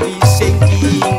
mencari